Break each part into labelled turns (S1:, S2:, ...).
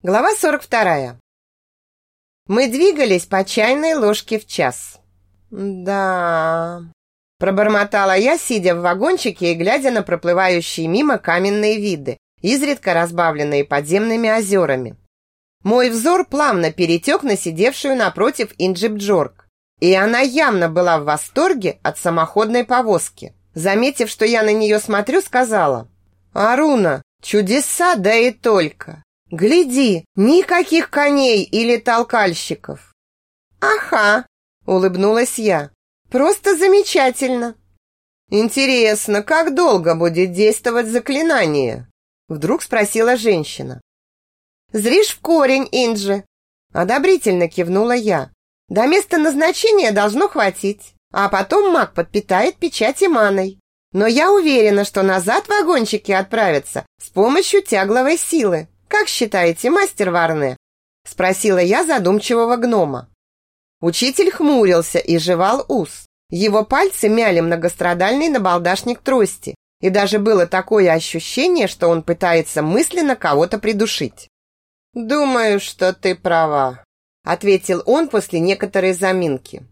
S1: Глава 42. Мы двигались по чайной ложке в час. Да, пробормотала я, сидя в вагончике и глядя на проплывающие мимо каменные виды, изредка разбавленные подземными озерами. Мой взор плавно перетек на сидевшую напротив Инджип Джорк, и она явно была в восторге от самоходной повозки. Заметив, что я на нее смотрю, сказала, «Аруна, чудеса, да и только!» Гляди, никаких коней или толкальщиков. Ага, улыбнулась я. Просто замечательно. Интересно, как долго будет действовать заклинание? Вдруг спросила женщина. Зришь в корень, Инджи. Одобрительно кивнула я. До места назначения должно хватить, а потом маг подпитает печати маной. Но я уверена, что назад вагончики отправятся с помощью тягловой силы. «Как считаете, мастер Варне?» – спросила я задумчивого гнома. Учитель хмурился и жевал ус. Его пальцы мяли многострадальный набалдашник трости, и даже было такое ощущение, что он пытается мысленно кого-то придушить. «Думаю, что ты права», – ответил он после некоторой заминки.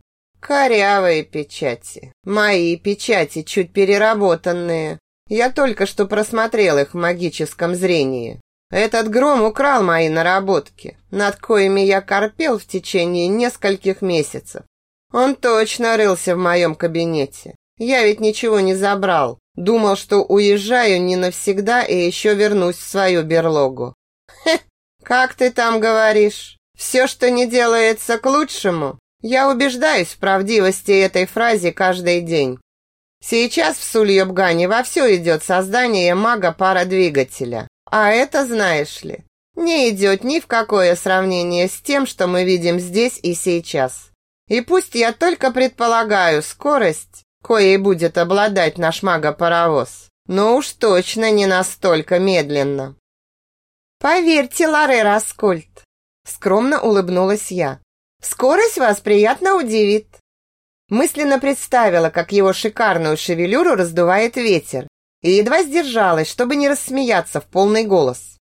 S1: «Корявые печати. Мои печати чуть переработанные. Я только что просмотрел их в магическом зрении. Этот гром украл мои наработки, над коими я корпел в течение нескольких месяцев. Он точно рылся в моем кабинете. Я ведь ничего не забрал. Думал, что уезжаю не навсегда и еще вернусь в свою берлогу. Хе, как ты там говоришь? Все, что не делается к лучшему. Я убеждаюсь в правдивости этой фразы каждый день. Сейчас в Сульёбгане вовсю идет создание мага-парадвигателя. А это, знаешь ли, не идет ни в какое сравнение с тем, что мы видим здесь и сейчас. И пусть я только предполагаю скорость, коей будет обладать наш мага-паровоз, но уж точно не настолько медленно. Поверьте, Ларе Раскольд, скромно улыбнулась я. Скорость вас приятно удивит. Мысленно представила, как его шикарную шевелюру раздувает ветер, и едва сдержалась, чтобы не рассмеяться в полный голос.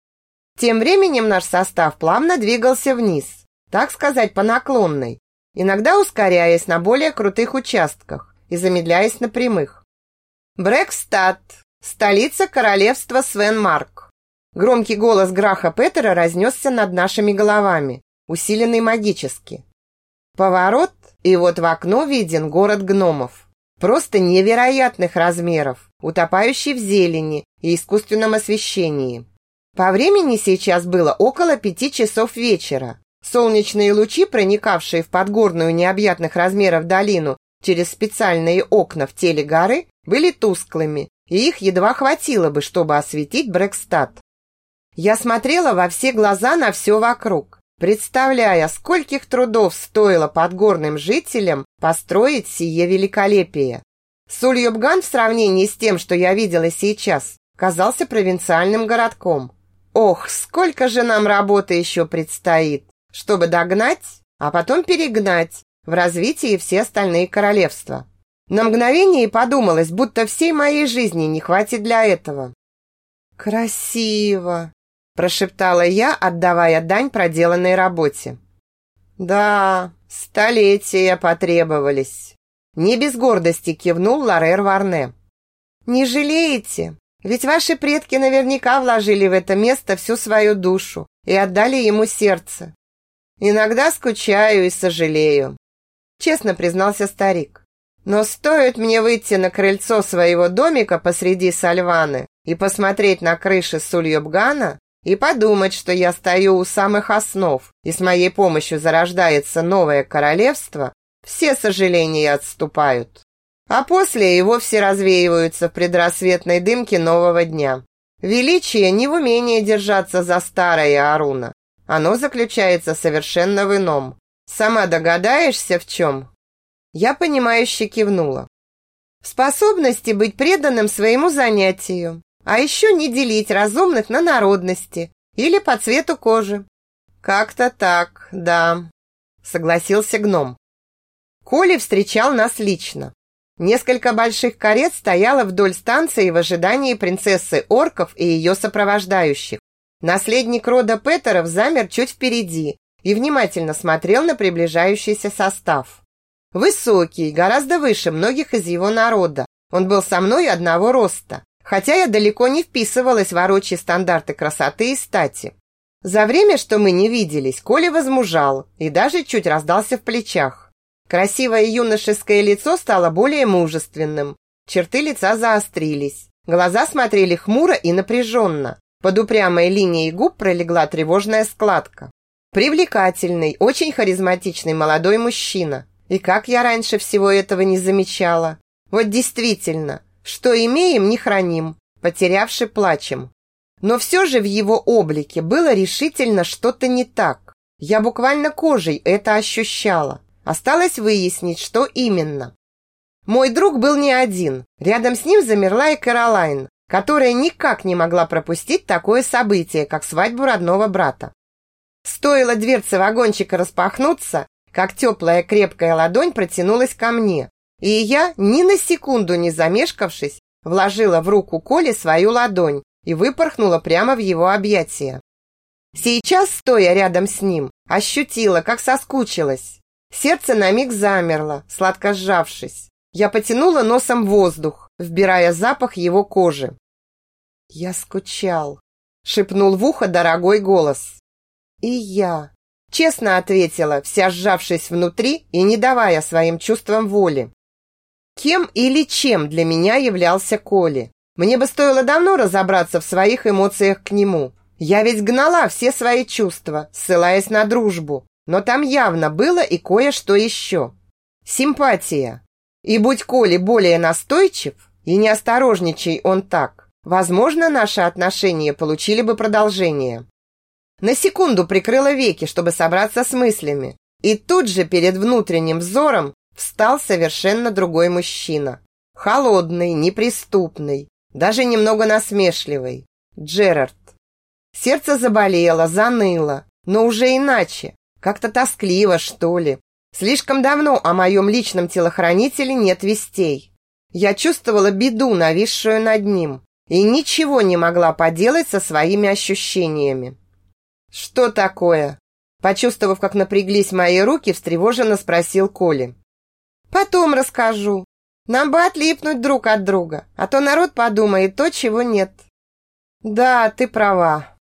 S1: Тем временем наш состав плавно двигался вниз, так сказать, по наклонной, иногда ускоряясь на более крутых участках и замедляясь на прямых. Брекстад, столица королевства Свенмарк. Громкий голос Граха Петера разнесся над нашими головами, усиленный магически. Поворот, и вот в окно виден город гномов. Просто невероятных размеров, утопающий в зелени и искусственном освещении. По времени сейчас было около пяти часов вечера. Солнечные лучи, проникавшие в подгорную необъятных размеров долину через специальные окна в теле горы, были тусклыми, и их едва хватило бы, чтобы осветить Брэкстад. Я смотрела во все глаза на все вокруг, представляя, скольких трудов стоило подгорным жителям построить сие великолепие. Сульёбган в сравнении с тем, что я видела сейчас, казался провинциальным городком. Ох, сколько же нам работы еще предстоит, чтобы догнать, а потом перегнать в развитии все остальные королевства. На мгновение подумалось, будто всей моей жизни не хватит для этого. «Красиво!» Прошептала я, отдавая дань проделанной работе. Да, столетия потребовались. Не без гордости кивнул Ларер Варне. Не жалеете? Ведь ваши предки наверняка вложили в это место всю свою душу и отдали ему сердце. Иногда скучаю и сожалею, честно признался старик. Но стоит мне выйти на крыльцо своего домика посреди Сальваны и посмотреть на крыши Сульёбгана, и подумать, что я стою у самых основ, и с моей помощью зарождается новое королевство, все сожаления отступают. А после и вовсе развеиваются в предрассветной дымке нового дня. Величие не в умении держаться за старое Аруна. Оно заключается совершенно в ином. Сама догадаешься, в чем? Я понимающе кивнула. В способности быть преданным своему занятию, а еще не делить разумных на народности или по цвету кожи. Как-то так, да, согласился гном. Коли встречал нас лично. Несколько больших карет стояло вдоль станции в ожидании принцессы орков и ее сопровождающих. Наследник рода Петеров замер чуть впереди и внимательно смотрел на приближающийся состав. Высокий, гораздо выше многих из его народа. Он был со мной одного роста, хотя я далеко не вписывалась в орочьи стандарты красоты и стати. За время, что мы не виделись, Коля возмужал и даже чуть раздался в плечах. Красивое юношеское лицо стало более мужественным. Черты лица заострились. Глаза смотрели хмуро и напряженно. Под упрямой линией губ пролегла тревожная складка. Привлекательный, очень харизматичный молодой мужчина. И как я раньше всего этого не замечала. Вот действительно, что имеем, не храним, потерявши плачем. Но все же в его облике было решительно что-то не так. Я буквально кожей это ощущала. Осталось выяснить, что именно. Мой друг был не один. Рядом с ним замерла и Каролайн, которая никак не могла пропустить такое событие, как свадьбу родного брата. Стоило дверце вагончика распахнуться, как теплая крепкая ладонь протянулась ко мне, и я, ни на секунду не замешкавшись, вложила в руку Коли свою ладонь и выпорхнула прямо в его объятия. Сейчас, стоя рядом с ним, ощутила, как соскучилась. Сердце на миг замерло, сладко сжавшись. Я потянула носом воздух, вбирая запах его кожи. «Я скучал», — шепнул в ухо дорогой голос. «И я», — честно ответила, вся сжавшись внутри и не давая своим чувствам воли. Кем или чем для меня являлся Коли? Мне бы стоило давно разобраться в своих эмоциях к нему. Я ведь гнала все свои чувства, ссылаясь на дружбу. Но там явно было и кое-что еще. Симпатия. И будь Коли более настойчив, и не осторожничай он так, возможно, наши отношения получили бы продолжение. На секунду прикрыла веки, чтобы собраться с мыслями. И тут же перед внутренним взором встал совершенно другой мужчина. Холодный, неприступный, даже немного насмешливый. Джерард. Сердце заболело, заныло, но уже иначе. Как-то тоскливо, что ли. Слишком давно о моем личном телохранителе нет вестей. Я чувствовала беду, нависшую над ним, и ничего не могла поделать со своими ощущениями. «Что такое?» Почувствовав, как напряглись мои руки, встревоженно спросил Коли. «Потом расскажу. Нам бы отлипнуть друг от друга, а то народ подумает то, чего нет». «Да, ты права».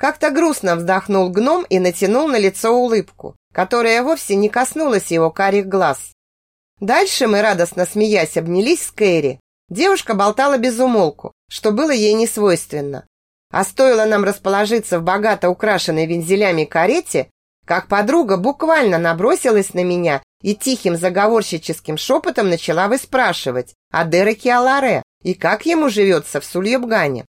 S1: Как-то грустно вздохнул гном и натянул на лицо улыбку, которая вовсе не коснулась его карих глаз. Дальше мы, радостно смеясь, обнялись с Кэрри. Девушка болтала без умолку, что было ей не свойственно. А стоило нам расположиться в богато украшенной вензелями карете, как подруга буквально набросилась на меня и тихим заговорщическим шепотом начала выспрашивать о Дереке Аларе и как ему живется в Сульебгане.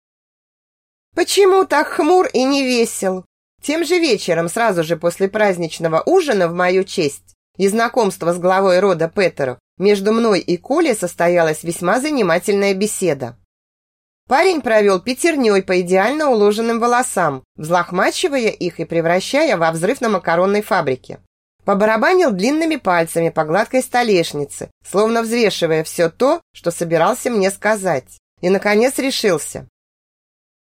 S1: «Почему так хмур и не весел?» Тем же вечером, сразу же после праздничного ужина в мою честь и знакомства с главой рода Петеров, между мной и Колей состоялась весьма занимательная беседа. Парень провел пятерней по идеально уложенным волосам, взлохмачивая их и превращая во взрыв на макаронной фабрике. Побарабанил длинными пальцами по гладкой столешнице, словно взвешивая все то, что собирался мне сказать. И, наконец, решился.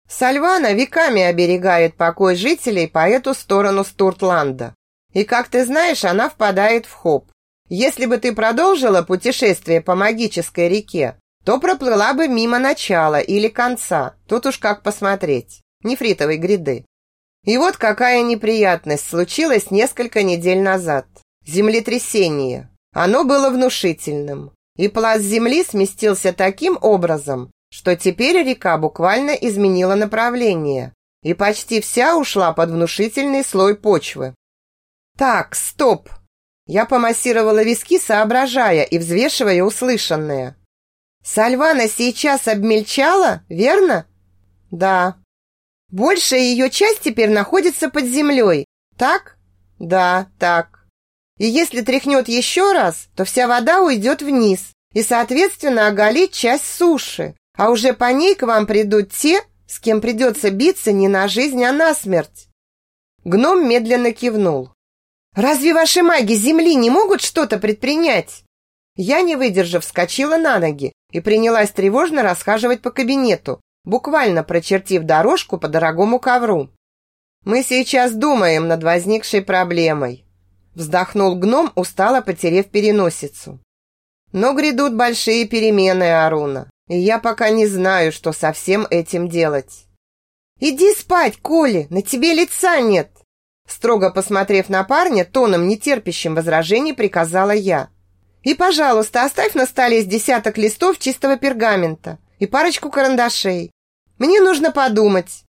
S1: Сальвана веками оберегает покой жителей по эту сторону Стуртланда. И, как ты знаешь, она впадает в хоп. Если бы ты продолжила путешествие по магической реке, то проплыла бы мимо начала или конца, тут уж как посмотреть, нефритовой гряды. И вот какая неприятность случилась несколько недель назад. Землетрясение. Оно было внушительным. И пласт земли сместился таким образом, что теперь река буквально изменила направление и почти вся ушла под внушительный слой почвы. Так, стоп. Я помассировала виски, соображая и взвешивая услышанное. Сальвана сейчас обмельчала, верно? Да. Большая ее часть теперь находится под землей, так? Да, так. И если тряхнет еще раз, то вся вода уйдет вниз и, соответственно, оголит часть суши а уже по ней к вам придут те, с кем придется биться не на жизнь, а на смерть». Гном медленно кивнул. «Разве ваши маги Земли не могут что-то предпринять?» Я, не выдержав, вскочила на ноги и принялась тревожно расхаживать по кабинету, буквально прочертив дорожку по дорогому ковру. Мы сейчас думаем над возникшей проблемой. Вздохнул гном, устало потерев переносицу. Но грядут большие перемены, Аруна, и я пока не знаю, что со всем этим делать. Иди спать, Коли, на тебе лица нет. Строго посмотрев на парня, тоном нетерпящим возражений приказала я. И, пожалуйста, оставь на столе с десяток листов чистого пергамента и парочку карандашей. Мне нужно подумать.